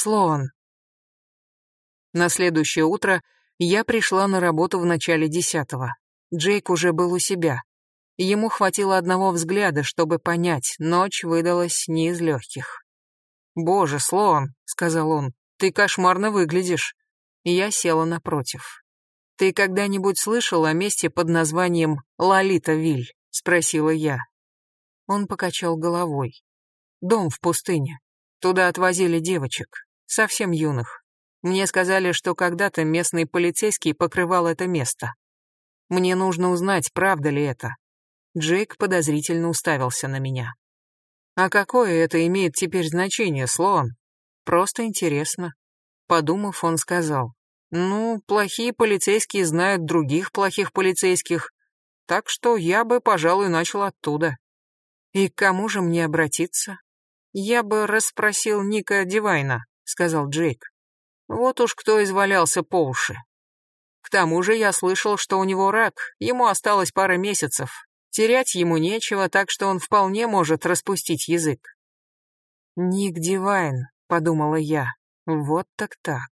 Слоан. На следующее утро я пришла на работу в начале десятого. Джейк уже был у себя. Ему хватило одного взгляда, чтобы понять, ночь выдалась не из легких. «Боже, Слоан», — сказал он, — «ты кошмарно выглядишь». Я села напротив. «Ты когда-нибудь слышал о месте под названием Лолита-Виль?» — спросила я. Он покачал головой. «Дом в пустыне. Туда отвозили девочек, совсем юных. Мне сказали, что когда-то местный полицейский покрывал это место. Мне нужно узнать, правда ли это. Джейк подозрительно уставился на меня. А какое это имеет теперь значение, Слоан? Просто интересно. Подумав, он сказал. Ну, плохие полицейские знают других плохих полицейских, так что я бы, пожалуй, начал оттуда. И к кому же мне обратиться? Я бы расспросил Ника Дивайна, сказал Джейк. Вот уж кто извалялся по уши. К тому же я слышал, что у него рак, ему осталось пара месяцев. Терять ему нечего, так что он вполне может распустить язык. «Ник Дивайн», — подумала я, — «вот так так».